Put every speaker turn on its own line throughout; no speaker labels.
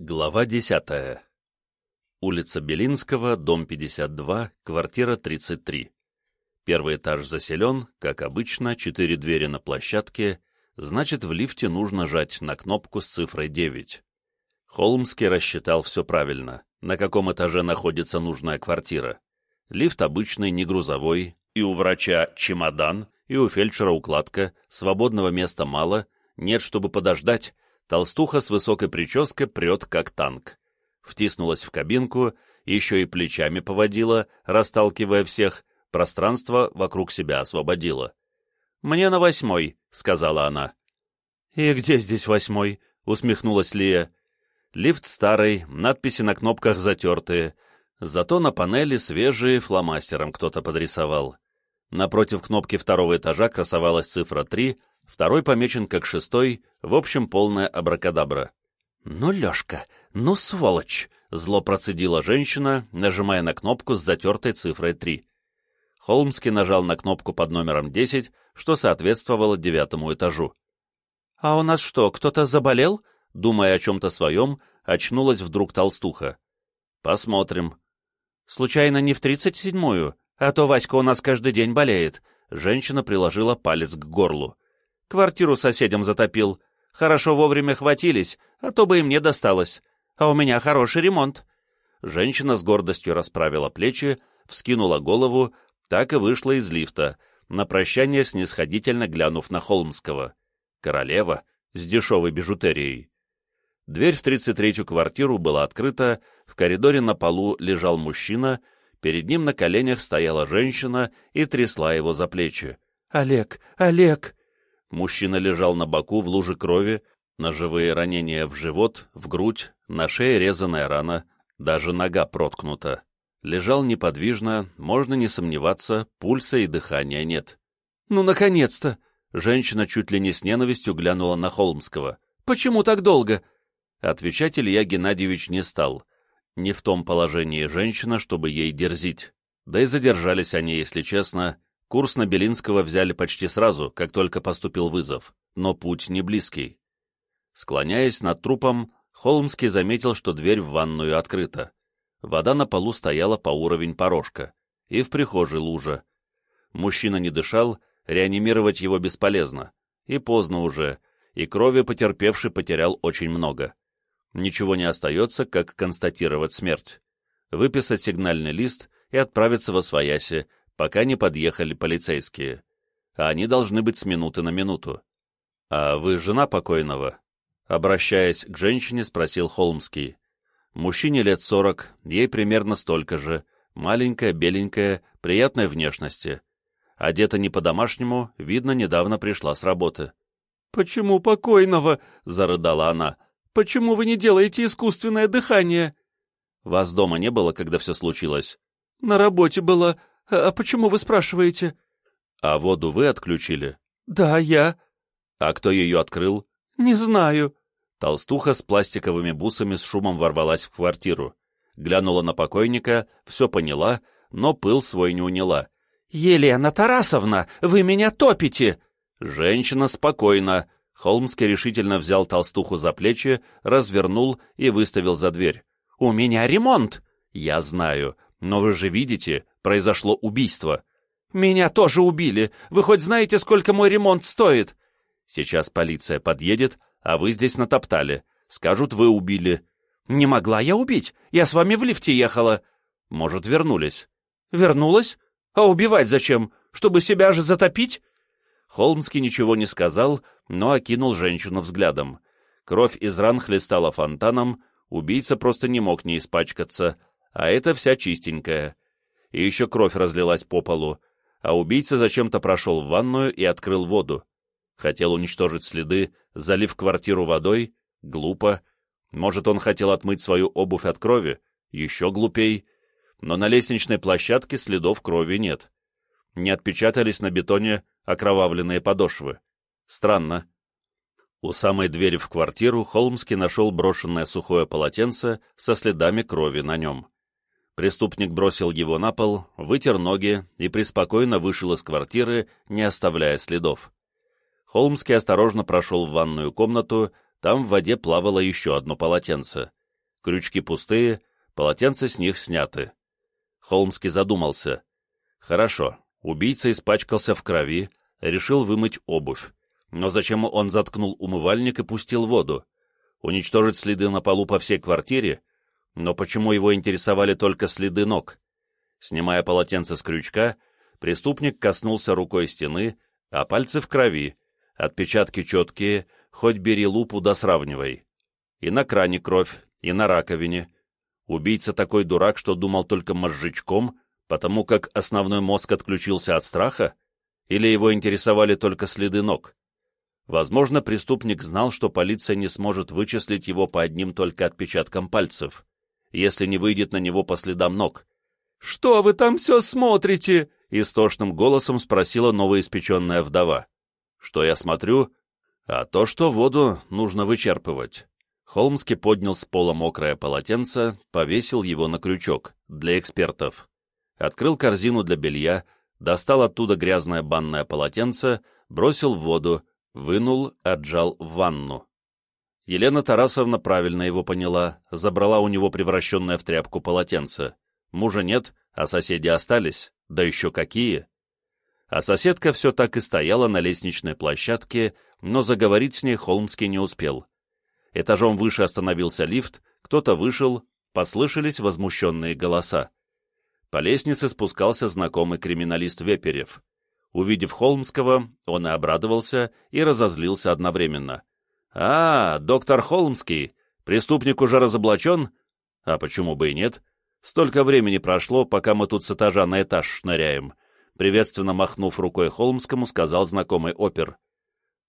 Глава десятая. Улица Белинского, дом 52, квартира 33. Первый этаж заселен, как обычно, четыре двери на площадке, значит, в лифте нужно жать на кнопку с цифрой 9. Холмский рассчитал все правильно, на каком этаже находится нужная квартира. Лифт обычный, не грузовой, и у врача чемодан, и у фельдшера укладка, свободного места мало, нет, чтобы подождать, толстуха с высокой прической прет, как танк. Втиснулась в кабинку, еще и плечами поводила, расталкивая всех, пространство вокруг себя освободила. «Мне на восьмой», — сказала она. «И где здесь восьмой?» — усмехнулась Лия. Лифт старый, надписи на кнопках затертые, зато на панели свежие фломастером кто-то подрисовал. Напротив кнопки второго этажа красовалась цифра 3, второй помечен как шестой, в общем, полная абракадабра. «Ну, Лешка, ну, сволочь!» — зло процедила женщина, нажимая на кнопку с затертой цифрой 3. Холмский нажал на кнопку под номером 10, что соответствовало девятому этажу. «А у нас что, кто-то заболел?» Думая о чем-то своем, очнулась вдруг толстуха. «Посмотрим». «Случайно не в тридцать седьмую, а то Васька у нас каждый день болеет». Женщина приложила палец к горлу. Квартиру соседям затопил. Хорошо вовремя хватились, а то бы и мне досталось. А у меня хороший ремонт. Женщина с гордостью расправила плечи, вскинула голову, так и вышла из лифта, на прощание снисходительно глянув на Холмского. Королева с дешевой бижутерией. Дверь в 33-ю квартиру была открыта, в коридоре на полу лежал мужчина, перед ним на коленях стояла женщина и трясла его за плечи. «Олег! Олег!» Мужчина лежал на боку в луже крови, ножевые ранения в живот, в грудь, на шее резаная рана, даже нога проткнута. Лежал неподвижно, можно не сомневаться, пульса и дыхания нет. «Ну, наконец-то!» Женщина чуть ли не с ненавистью глянула на Холмского. «Почему так долго?» Отвечать Илья Геннадьевич не стал. Не в том положении женщина, чтобы ей дерзить. Да и задержались они, если честно, Курс на Белинского взяли почти сразу, как только поступил вызов, но путь не близкий. Склоняясь над трупом, Холмский заметил, что дверь в ванную открыта. Вода на полу стояла по уровень порожка, и в прихожей лужа. Мужчина не дышал, реанимировать его бесполезно, и поздно уже, и крови потерпевший потерял очень много. Ничего не остается, как констатировать смерть. Выписать сигнальный лист и отправиться во свояси, пока не подъехали полицейские. А они должны быть с минуты на минуту. «А вы жена покойного?» Обращаясь к женщине, спросил Холмский. Мужчине лет сорок, ей примерно столько же, маленькая, беленькая, приятной внешности. Одета не по-домашнему, видно, недавно пришла с работы. «Почему покойного?» — зарыдала она. «Почему вы не делаете искусственное дыхание?» «Вас дома не было, когда все случилось?» «На работе была. «А почему вы спрашиваете?» «А воду вы отключили?» «Да, я». «А кто ее открыл?» «Не знаю». Толстуха с пластиковыми бусами с шумом ворвалась в квартиру. Глянула на покойника, все поняла, но пыл свой не уняла. «Елена Тарасовна, вы меня топите!» «Женщина спокойно!» Холмский решительно взял толстуху за плечи, развернул и выставил за дверь. «У меня ремонт!» «Я знаю, но вы же видите, произошло убийство. Меня тоже убили. Вы хоть знаете, сколько мой ремонт стоит? Сейчас полиция подъедет, а вы здесь натоптали. Скажут, вы убили. Не могла я убить. Я с вами в лифте ехала. Может, вернулись. Вернулась? А убивать зачем? Чтобы себя же затопить? Холмский ничего не сказал, но окинул женщину взглядом. Кровь из ран хлестала фонтаном, убийца просто не мог не испачкаться, а это вся чистенькая и еще кровь разлилась по полу, а убийца зачем-то прошел в ванную и открыл воду. Хотел уничтожить следы, залив квартиру водой? Глупо. Может, он хотел отмыть свою обувь от крови? Еще глупей. Но на лестничной площадке следов крови нет. Не отпечатались на бетоне окровавленные подошвы. Странно. У самой двери в квартиру Холмский нашел брошенное сухое полотенце со следами крови на нем. Преступник бросил его на пол, вытер ноги и преспокойно вышел из квартиры, не оставляя следов. Холмский осторожно прошел в ванную комнату, там в воде плавало еще одно полотенце. Крючки пустые, полотенца с них сняты. Холмский задумался. Хорошо, убийца испачкался в крови, решил вымыть обувь. Но зачем он заткнул умывальник и пустил воду? Уничтожить следы на полу по всей квартире? Но почему его интересовали только следы ног? Снимая полотенце с крючка, преступник коснулся рукой стены, а пальцы в крови, отпечатки четкие, хоть бери лупу да сравнивай. И на кране кровь, и на раковине. Убийца такой дурак, что думал только мозжечком, потому как основной мозг отключился от страха? Или его интересовали только следы ног? Возможно, преступник знал, что полиция не сможет вычислить его по одним только отпечаткам пальцев, если не выйдет на него по следам ног. «Что вы там все смотрите?» — истошным голосом спросила новоиспеченная вдова. «Что я смотрю?» «А то, что воду нужно вычерпывать». Холмский поднял с пола мокрое полотенце, повесил его на крючок, для экспертов. Открыл корзину для белья, достал оттуда грязное банное полотенце, бросил в воду, вынул, отжал в ванну. Елена Тарасовна правильно его поняла, забрала у него превращенное в тряпку полотенце. Мужа нет, а соседи остались, да еще какие. А соседка все так и стояла на лестничной площадке, но заговорить с ней Холмский не успел. Этажом выше остановился лифт, кто-то вышел, послышались возмущенные голоса. По лестнице спускался знакомый криминалист Веперев. Увидев Холмского, он и обрадовался, и разозлился одновременно. «А, доктор Холмский, преступник уже разоблачен? А почему бы и нет? Столько времени прошло, пока мы тут с этажа на этаж шныряем». Приветственно махнув рукой Холмскому, сказал знакомый опер.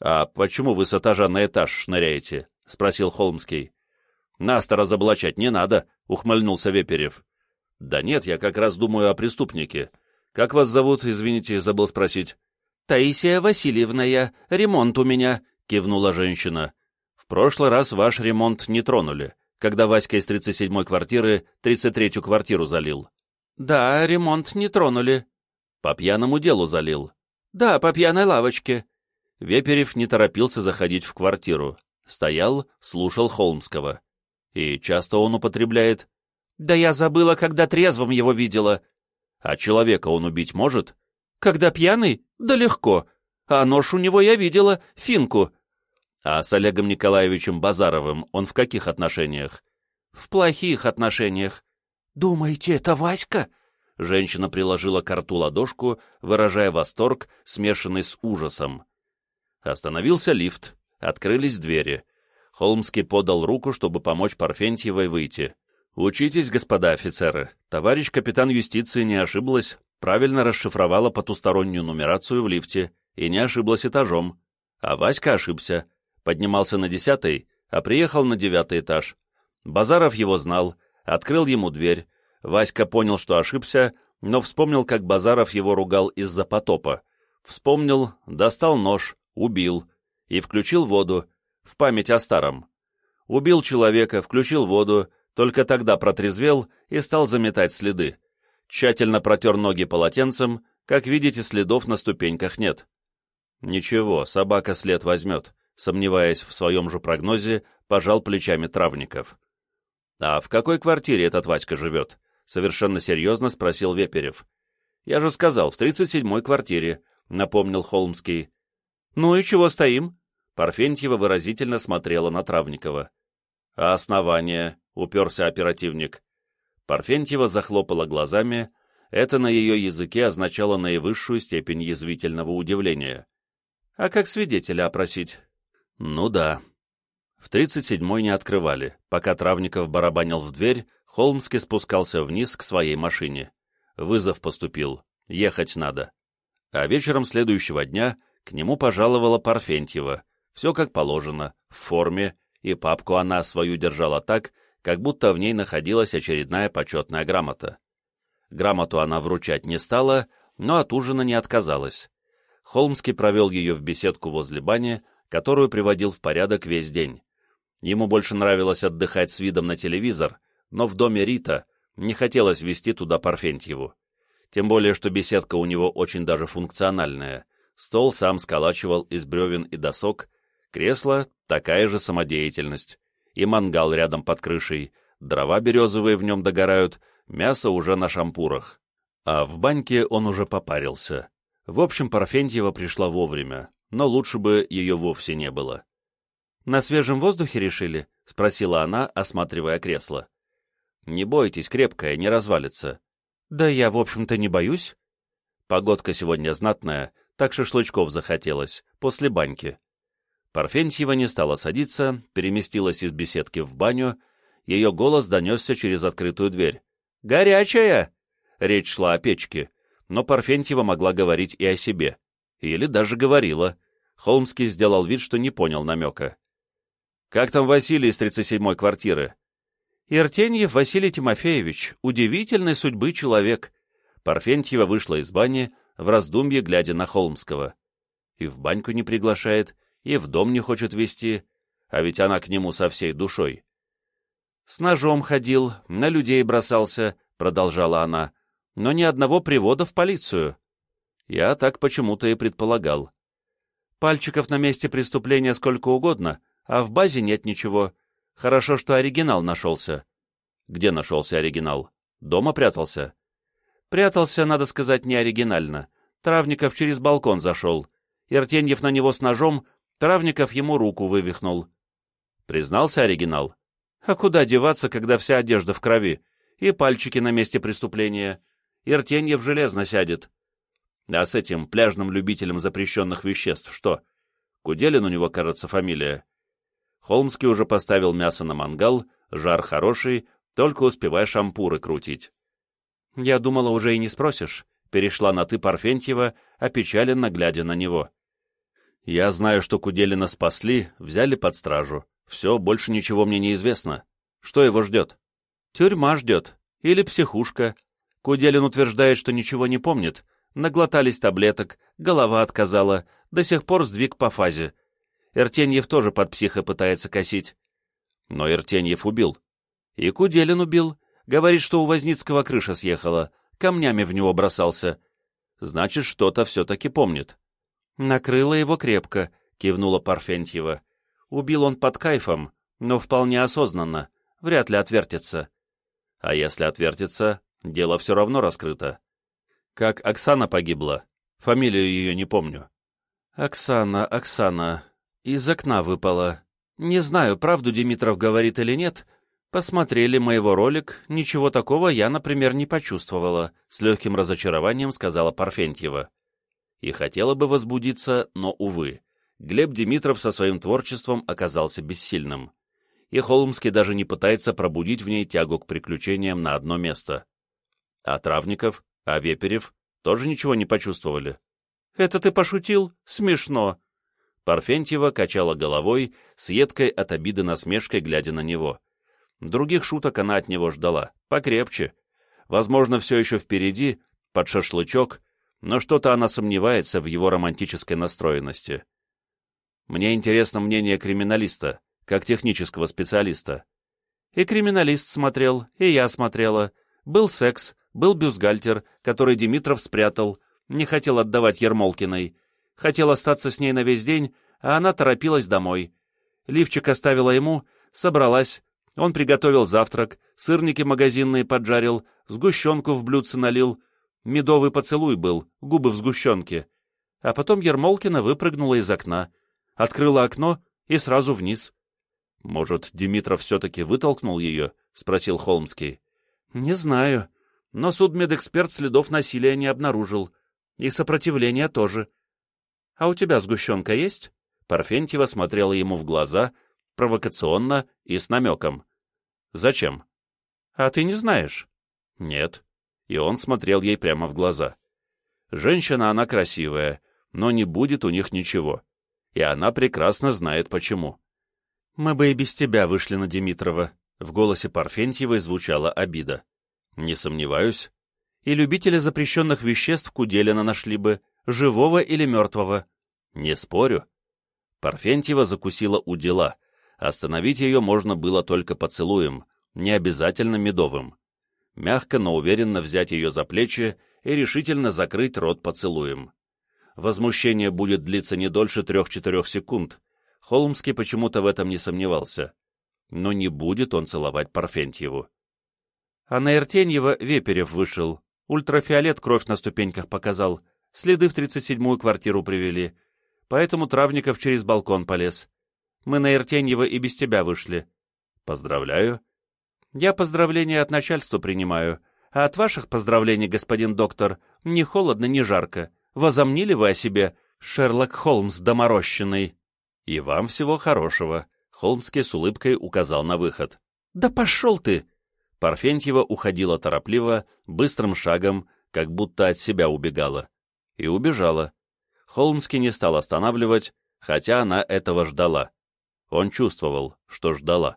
«А почему вы с этажа на этаж шныряете?» — спросил Холмский. «Нас-то разоблачать не надо», — ухмыльнулся Веперев. «Да нет, я как раз думаю о преступнике. Как вас зовут, извините, забыл спросить?» «Таисия Васильевна я, ремонт у меня», — кивнула женщина. «В прошлый раз ваш ремонт не тронули, когда Васька из 37-й квартиры 33-ю квартиру залил». «Да, ремонт не тронули». «По пьяному делу залил». «Да, по пьяной лавочке». Веперев не торопился заходить в квартиру. Стоял, слушал Холмского. И часто он употребляет. «Да я забыла, когда трезвым его видела». «А человека он убить может?» «Когда пьяный? Да легко. А нож у него я видела, финку». «А с Олегом Николаевичем Базаровым он в каких отношениях?» «В плохих отношениях». «Думаете, это Васька?» Женщина приложила к рту ладошку, выражая восторг, смешанный с ужасом. Остановился лифт, открылись двери. Холмский подал руку, чтобы помочь Парфентьевой выйти. «Учитесь, господа офицеры. Товарищ капитан юстиции не ошиблась, правильно расшифровала потустороннюю нумерацию в лифте и не ошиблась этажом. А Васька ошибся. Поднимался на десятый, а приехал на девятый этаж. Базаров его знал, открыл ему дверь. Васька понял, что ошибся, но вспомнил, как Базаров его ругал из-за потопа. Вспомнил, достал нож, убил и включил воду, в память о старом. Убил человека, включил воду, только тогда протрезвел и стал заметать следы. Тщательно протер ноги полотенцем, как видите, следов на ступеньках нет. Ничего, собака след возьмет, сомневаясь в своем же прогнозе, пожал плечами травников. «А в какой квартире этот Васька живет?» — совершенно серьезно спросил Веперев. «Я же сказал, в 37-й квартире», — напомнил Холмский. «Ну и чего стоим?» Парфентьева выразительно смотрела на Травникова. «А основание?» — уперся оперативник. Парфентьева захлопала глазами. Это на ее языке означало наивысшую степень язвительного удивления. «А как свидетеля опросить?» «Ну да». В тридцать седьмой не открывали. Пока Травников барабанил в дверь, Холмский спускался вниз к своей машине. Вызов поступил. Ехать надо. А вечером следующего дня к нему пожаловала Парфентьева. Все как положено, в форме, и папку она свою держала так, как будто в ней находилась очередная почетная грамота. Грамоту она вручать не стала, но от ужина не отказалась. Холмский провел ее в беседку возле бани, которую приводил в порядок весь день. Ему больше нравилось отдыхать с видом на телевизор, но в доме Рита не хотелось вести туда Парфентьеву. Тем более, что беседка у него очень даже функциональная — Стол сам сколачивал из бревен и досок, кресло — такая же самодеятельность, и мангал рядом под крышей, дрова березовые в нем догорают, мясо уже на шампурах. А в баньке он уже попарился. В общем, Парфентьева пришла вовремя, но лучше бы ее вовсе не было. «На свежем воздухе решили?» — спросила она, осматривая кресло. «Не бойтесь, крепкое, не развалится». «Да я, в общем-то, не боюсь». Погодка сегодня знатная, так шашлычков захотелось, после баньки. Парфентьева не стала садиться, переместилась из беседки в баню, ее голос донесся через открытую дверь. «Горячая!» Речь шла о печке, но Парфентьева могла говорить и о себе. Или даже говорила. Холмский сделал вид, что не понял намека. «Как там Василий из 37-й квартиры?» «Иртеньев Василий Тимофеевич, удивительной судьбы человек». Парфентьева вышла из бани, в раздумье глядя на Холмского. И в баньку не приглашает, и в дом не хочет вести, а ведь она к нему со всей душой. «С ножом ходил, на людей бросался», — продолжала она, — «но ни одного привода в полицию». Я так почему-то и предполагал. Пальчиков на месте преступления сколько угодно, а в базе нет ничего. Хорошо, что оригинал нашелся. Где нашелся оригинал? Дома прятался? Прятался, надо сказать, не оригинально. Травников через балкон зашел. Иртеньев на него с ножом, Травников ему руку вывихнул. Признался оригинал? А куда деваться, когда вся одежда в крови? И пальчики на месте преступления. Иртеньев железно сядет. А с этим пляжным любителем запрещенных веществ что? Куделин у него, кажется, фамилия. Холмский уже поставил мясо на мангал, жар хороший, только успевай шампуры крутить. Я думала, уже и не спросишь. Перешла на «ты» Парфентьева, опечаленно глядя на него. Я знаю, что Куделина спасли, взяли под стражу. Все, больше ничего мне не известно. Что его ждет? Тюрьма ждет. Или психушка. Куделин утверждает, что ничего не помнит. Наглотались таблеток, голова отказала, до сих пор сдвиг по фазе. Иртеньев тоже под психа пытается косить. Но Иртеньев убил. И Куделин убил. Говорит, что у Возницкого крыша съехала, камнями в него бросался. Значит, что-то все-таки помнит. Накрыло его крепко, кивнула Парфентьева. Убил он под кайфом, но вполне осознанно, вряд ли отвертится. А если отвертится, дело все равно раскрыто. Как Оксана погибла, фамилию ее не помню. Оксана, Оксана, из окна выпала. Не знаю, правду Димитров говорит или нет. Посмотрели моего ролик, ничего такого я, например, не почувствовала, с легким разочарованием сказала Парфентьева. И хотела бы возбудиться, но, увы, Глеб Димитров со своим творчеством оказался бессильным. И Холмский даже не пытается пробудить в ней тягу к приключениям на одно место. А Травников, а Веперев тоже ничего не почувствовали. «Это ты пошутил? Смешно!» Парфентьева качала головой, с едкой от обиды насмешкой, глядя на него. Других шуток она от него ждала, покрепче. Возможно, все еще впереди, под шашлычок, но что-то она сомневается в его романтической настроенности. Мне интересно мнение криминалиста, как технического специалиста. И криминалист смотрел, и я смотрела. Был секс, был бюстгальтер, который Димитров спрятал, не хотел отдавать Ермолкиной, Хотел остаться с ней на весь день, а она торопилась домой. Лифчик оставила ему, собралась. Он приготовил завтрак, сырники магазинные поджарил, сгущенку в блюдце налил. Медовый поцелуй был, губы в сгущенке. А потом Ермолкина выпрыгнула из окна, открыла окно и сразу вниз. — Может, Димитров все-таки вытолкнул ее? — спросил Холмский. — Не знаю. Но судмедэксперт следов насилия не обнаружил. И сопротивления тоже. «А у тебя сгущенка есть?» Парфентьева смотрела ему в глаза, провокационно и с намеком. «Зачем?» «А ты не знаешь?» «Нет». И он смотрел ей прямо в глаза. «Женщина она красивая, но не будет у них ничего. И она прекрасно знает, почему». «Мы бы и без тебя вышли на Димитрова», — в голосе Парфентьевой звучала обида. «Не сомневаюсь. И любители запрещенных веществ Куделина нашли бы, живого или мертвого. Не спорю. Парфентьева закусила у дела. Остановить ее можно было только поцелуем, не обязательно медовым. Мягко, но уверенно взять ее за плечи и решительно закрыть рот поцелуем. Возмущение будет длиться не дольше трех-четырех секунд. Холмский почему-то в этом не сомневался. но не будет он целовать Парфентьеву. А на Иртеньева Веперев вышел, ультрафиолет кровь на ступеньках показал, следы в тридцать седьмую квартиру привели, поэтому Травников через балкон полез. Мы на Иртеньева и без тебя вышли. Поздравляю. Я поздравления от начальства принимаю, а от ваших поздравлений, господин доктор, ни холодно, ни жарко. Возомнили вы о себе, Шерлок Холмс доморощенный? И вам всего хорошего. Холмский с улыбкой указал на выход. Да пошел ты! Парфентьева уходила торопливо, быстрым шагом, как будто от себя убегала. И убежала. Холмский не стал останавливать, хотя она этого ждала. Он чувствовал, что ждала.